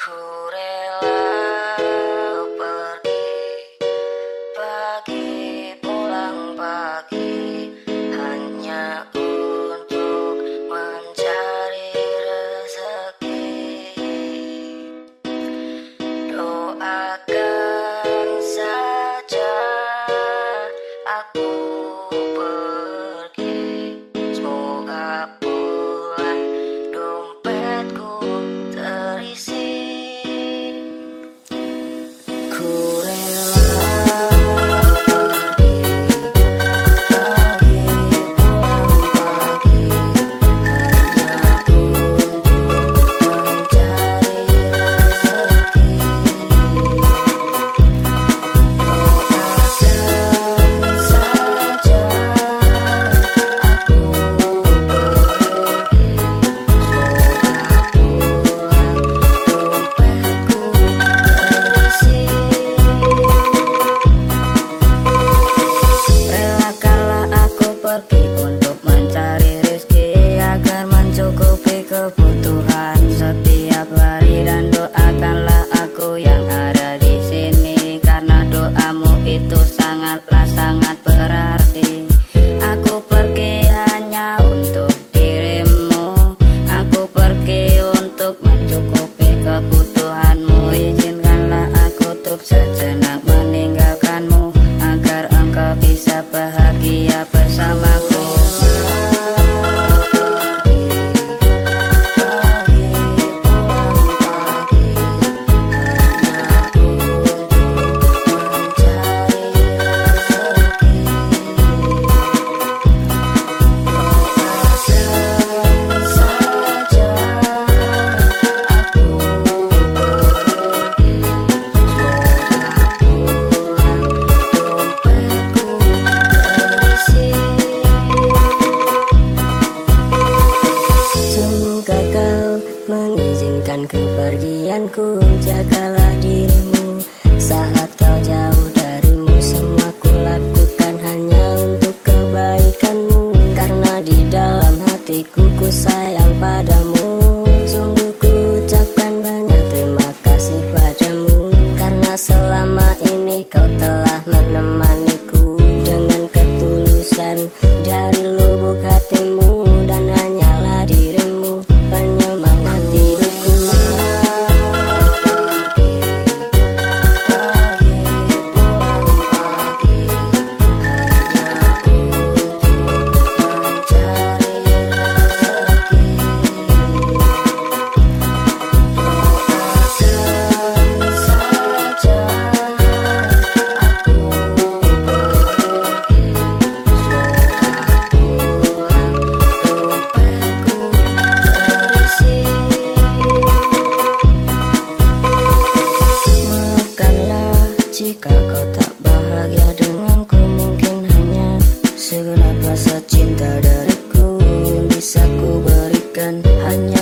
Ku rela cinta dariku Bisa ku berikan hanya